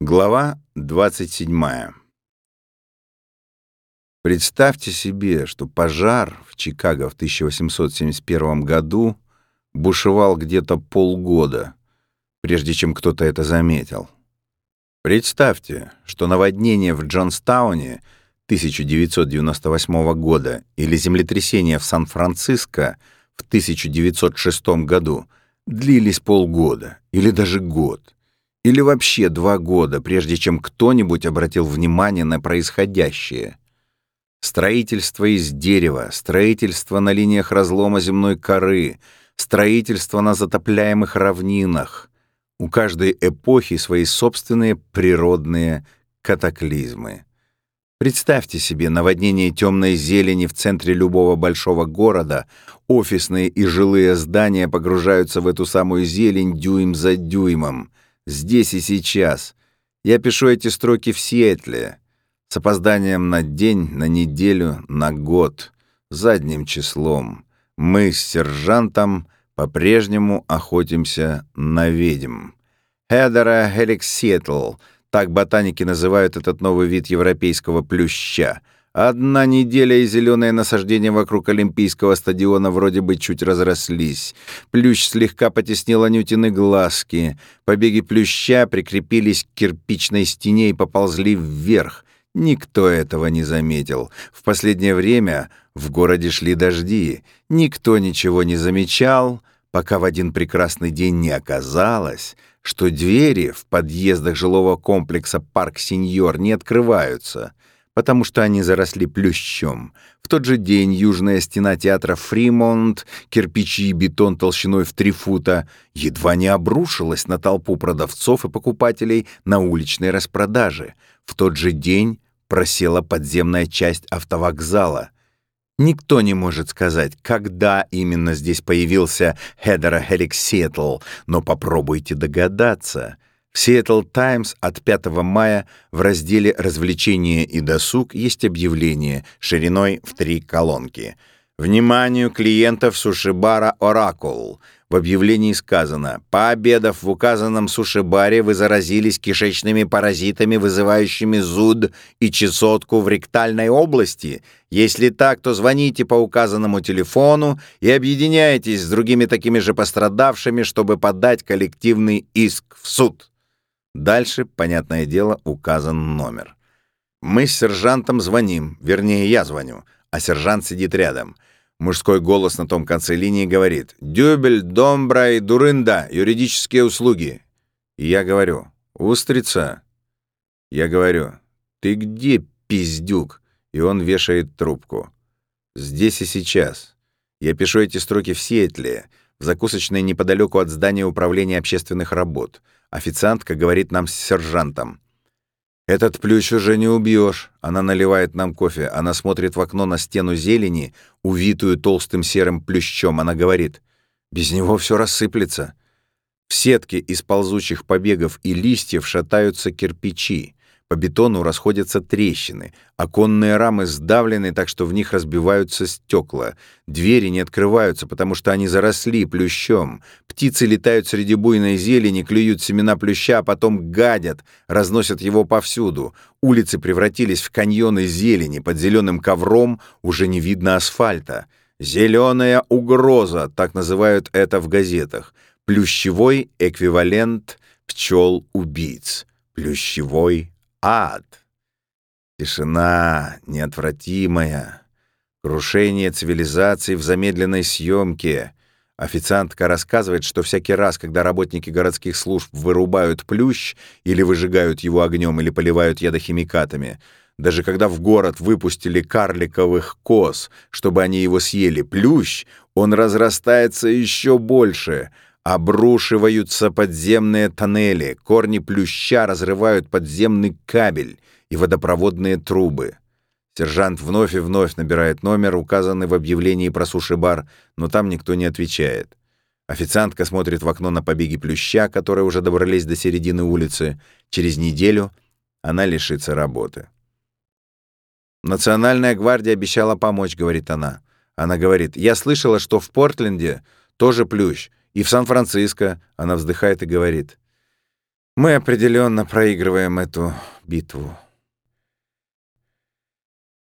Глава 27. Представьте себе, что пожар в Чикаго в 1871 году бушевал где-то полгода, прежде чем кто-то это заметил. Представьте, что наводнение в Джонстауне 1998 года или землетрясение в Сан-Франциско в 1906 году длились полгода или даже год — или вообще два года, прежде чем кто-нибудь обратил внимание на происходящее. Строительство из дерева, строительство на линиях разлома земной коры, строительство на затопляемых равнинах. У каждой эпохи свои собственные природные катаклизмы. Представьте себе наводнение темной зелени в центре любого большого города. Офисные и жилые здания погружаются в эту самую зелень дюйм за дюймом здесь и сейчас. Я пишу эти строки в Сиэтле, с опозданием на день, на неделю, на год, задним числом. Мы с сержантом по-прежнему охотимся на ведьм. Хедера хеликсиетл — так ботаники называют этот новый вид европейского плюща — Одна неделя и зеленые насаждения вокруг Олимпийского стадиона вроде бы чуть разрослись. Плющ слегка потеснил Анютины глазки. Побеги плюща прикрепились к кирпичной стене и поползли вверх. Никто этого не заметил. В последнее время в городе шли дожди. Никто ничего не замечал, пока в один прекрасный день не оказалось, что двери в подъездах жилого комплекса «Парк Сеньор» не открываются — потому что они заросли плющом. В тот же день южная стена театра «Фримонт», кирпичи и бетон толщиной в три фута, едва не обрушилась на толпу продавцов и покупателей на уличной распродаже. В тот же день просела подземная часть автовокзала. Никто не может сказать, когда именно здесь появился Хедера Хеликсетл, но попробуйте догадаться — Seattle Times от 5 мая в разделе «Развлечения и досуг» есть объявление шириной в три колонки. «Вниманию клиентов суши-бара «Оракул». В объявлении сказано «Пообедав в указанном суши-баре, вы заразились кишечными паразитами, вызывающими зуд и чесотку в ректальной области. Если так, то звоните по указанному телефону и объединяйтесь с другими такими же пострадавшими, чтобы подать коллективный иск в суд». Дальше, понятное дело, указан номер. Мы с сержантом звоним, вернее, я звоню, а сержант сидит рядом. Мужской голос на том конце линии говорит «Дюбель, Домбра и Дурында, юридические услуги». И я говорю «Устрица». Я говорю «Ты где, пиздюк?» И он вешает трубку. «Здесь и сейчас». Я пишу эти строки в Сиэтле, в закусочной неподалеку от здания управления общественных работ — Официантка говорит нам с сержантом. «Этот плющ уже не убьешь. Она наливает нам кофе. Она смотрит в окно на стену зелени, увитую толстым серым плющом. Она говорит, «Без него все рассыплется». В сетке из ползучих побегов и листьев шатаются кирпичи. По бетону расходятся трещины, оконные рамы сдавлены так, что в них разбиваются стекла. Двери не открываются, потому что они заросли плющом. Птицы летают среди буйной зелени, клюют семена плюща, а потом гадят, разносят его повсюду. Улицы превратились в каньоны зелени, под зеленым ковром уже не видно асфальта. «Зеленая угроза», так называют это в газетах. Плющевой эквивалент пчел-убийц. Плющевой ад. Тишина неотвратимая. Крушение цивилизации в замедленной съемке. Официантка рассказывает, что всякий раз, когда работники городских служб вырубают плющ или выжигают его огнем или поливают ядохимикатами, даже когда в город выпустили карликовых коз, чтобы они его съели, плющ, он разрастается еще больше — Обрушиваются подземные тоннели, корни плюща разрывают подземный кабель и водопроводные трубы. Сержант вновь и вновь набирает номер, указанный в объявлении про суши-бар, но там никто не отвечает. Официантка смотрит в окно на побеги плюща, которые уже добрались до середины улицы. Через неделю она лишится работы. «Национальная гвардия обещала помочь», — говорит она. Она говорит, «Я слышала, что в Портленде тоже плющ, и в Сан-Франциско она вздыхает и говорит. Мы определенно проигрываем эту битву.